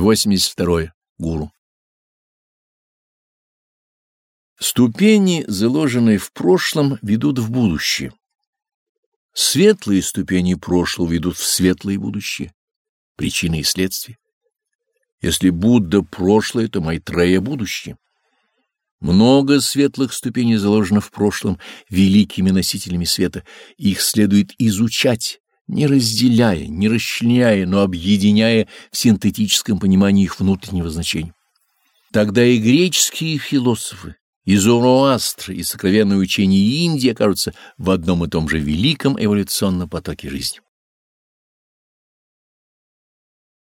82. Гуру. Ступени, заложенные в прошлом, ведут в будущее. Светлые ступени прошлого ведут в светлое будущее. Причины и следствия. Если Будда прошлое, то Майтрея будущее. Много светлых ступеней заложено в прошлом великими носителями света. Их следует изучать, не разделяя, не расчленяя, но объединяя в синтетическом понимании их внутреннего значения. Тогда и греческие философы, и Зороастр, и сокровенное учение Индии окажутся в одном и том же великом эволюционном потоке жизни.